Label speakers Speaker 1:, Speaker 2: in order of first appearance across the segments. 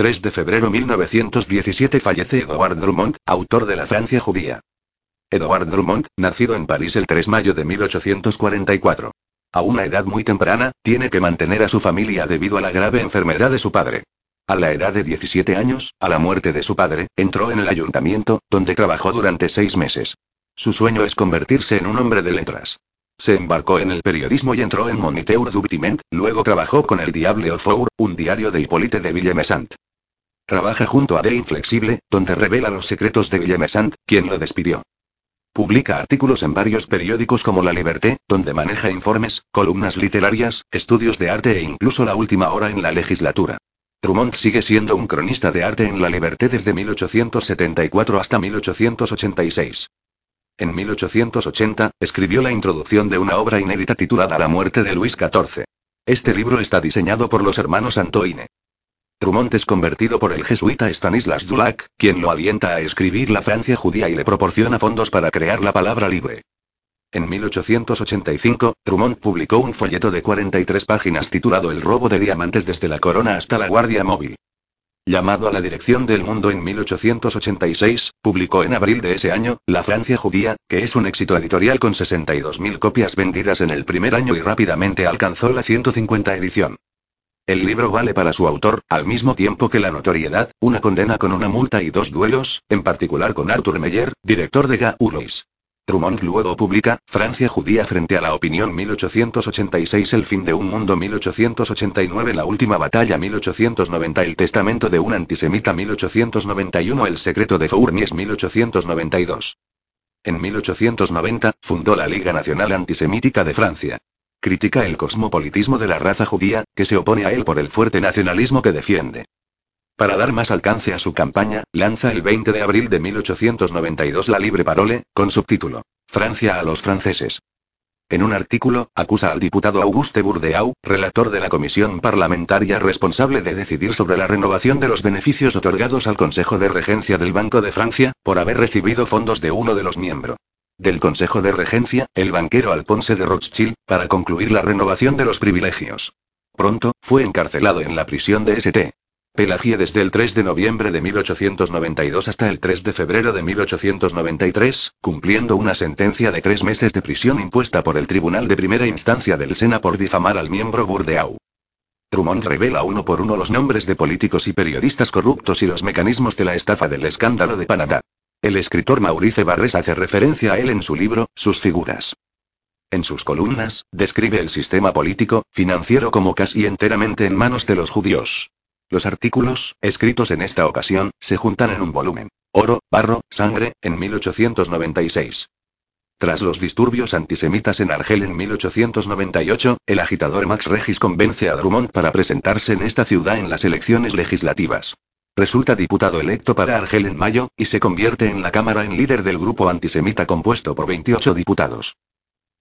Speaker 1: 3 de febrero 1917 fallece Edouard Drummond, autor de La Francia judía. Edouard Drummond, nacido en París el 3 de mayo de 1844. A una edad muy temprana, tiene que mantener a su familia debido a la grave enfermedad de su padre. A la edad de 17 años, a la muerte de su padre, entró en el ayuntamiento, donde trabajó durante seis meses. Su sueño es convertirse en un hombre de letras. Se embarcó en el periodismo y entró en Moniteur du Bâtiment, luego trabajó con el Diable au Four, un diario de Hippolyte de Villemessant. Trabaja junto a De Inflexible, donde revela los secretos de Villemessant, quien lo despidió. Publica artículos en varios periódicos como La Liberté, donde maneja informes, columnas literarias, estudios de arte e incluso la última hora en la legislatura. Drummond sigue siendo un cronista de arte en La Liberté desde 1874 hasta 1886. En 1880, escribió la introducción de una obra inédita titulada La muerte de Luis XIV. Este libro está diseñado por los hermanos Antoine. Drummond es convertido por el jesuita Stanislas Dulac, quien lo alienta a escribir la Francia judía y le proporciona fondos para crear la palabra libre. En 1885, Drummond publicó un folleto de 43 páginas titulado El robo de diamantes desde la corona hasta la guardia móvil. Llamado a la dirección del mundo en 1886, publicó en abril de ese año, La Francia judía, que es un éxito editorial con 62.000 copias vendidas en el primer año y rápidamente alcanzó la 150 edición. El libro vale para su autor, al mismo tiempo que la notoriedad, una condena con una multa y dos duelos, en particular con Arthur Meyer, director de Gaulois. Drummond luego publica, Francia judía frente a la opinión 1886 El fin de un mundo 1889 La última batalla 1890 El testamento de un antisemita 1891 El secreto de Fournies 1892. En 1890, fundó la Liga Nacional Antisemítica de Francia. Critica el cosmopolitismo de la raza judía, que se opone a él por el fuerte nacionalismo que defiende. Para dar más alcance a su campaña, lanza el 20 de abril de 1892 la Libre Parole, con subtítulo, Francia a los franceses. En un artículo, acusa al diputado Auguste Bourdeau, relator de la comisión parlamentaria responsable de decidir sobre la renovación de los beneficios otorgados al Consejo de Regencia del Banco de Francia, por haber recibido fondos de uno de los miembros del Consejo de Regencia, el banquero Alphonse de Rothschild, para concluir la renovación de los privilegios. Pronto, fue encarcelado en la prisión de St. Pelagie desde el 3 de noviembre de 1892 hasta el 3 de febrero de 1893, cumpliendo una sentencia de tres meses de prisión impuesta por el Tribunal de Primera Instancia del Sena por difamar al miembro Bourdeau. Drummond revela uno por uno los nombres de políticos y periodistas corruptos y los mecanismos de la estafa del escándalo de Panamá. El escritor Maurice Barres hace referencia a él en su libro, Sus figuras. En sus columnas, describe el sistema político, financiero como casi enteramente en manos de los judíos. Los artículos, escritos en esta ocasión, se juntan en un volumen. Oro, barro, sangre, en 1896. Tras los disturbios antisemitas en Argel en 1898, el agitador Max Regis convence a Drummond para presentarse en esta ciudad en las elecciones legislativas. Resulta diputado electo para Argel en mayo, y se convierte en la Cámara en líder del grupo antisemita compuesto por 28 diputados.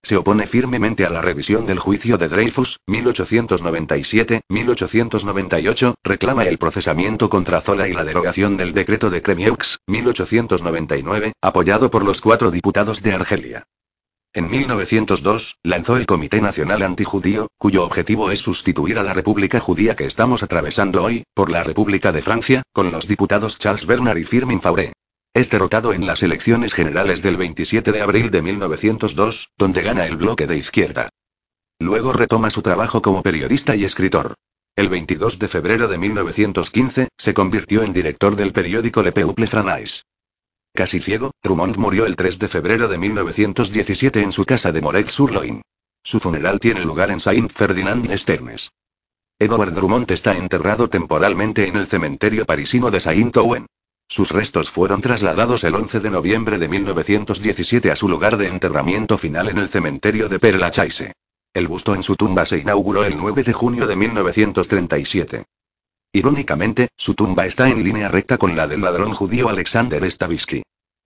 Speaker 1: Se opone firmemente a la revisión del juicio de Dreyfus, 1897-1898, reclama el procesamiento contra Zola y la derogación del decreto de Cremieux, 1899, apoyado por los cuatro diputados de Argelia. En 1902, lanzó el Comité Nacional Antijudío, cuyo objetivo es sustituir a la República Judía que estamos atravesando hoy, por la República de Francia, con los diputados Charles Bernard y Firmin Fauré. Es derrotado en las elecciones generales del 27 de abril de 1902, donde gana el bloque de izquierda. Luego retoma su trabajo como periodista y escritor. El 22 de febrero de 1915, se convirtió en director del periódico Le Peuple Franais. Casi ciego, Drummond murió el 3 de febrero de 1917 en su casa de Moret-sur-Loing. Su funeral tiene lugar en Saint-Ferdinand-Esternes. Edward Drummond está enterrado temporalmente en el cementerio parisino de Saint-Ouen. Sus restos fueron trasladados el 11 de noviembre de 1917 a su lugar de enterramiento final en el cementerio de Père-Lachaise. El busto en su tumba se inauguró el 9 de junio de 1937. Irónicamente, su tumba está en línea recta con la del ladrón judío Alexander Stavisky.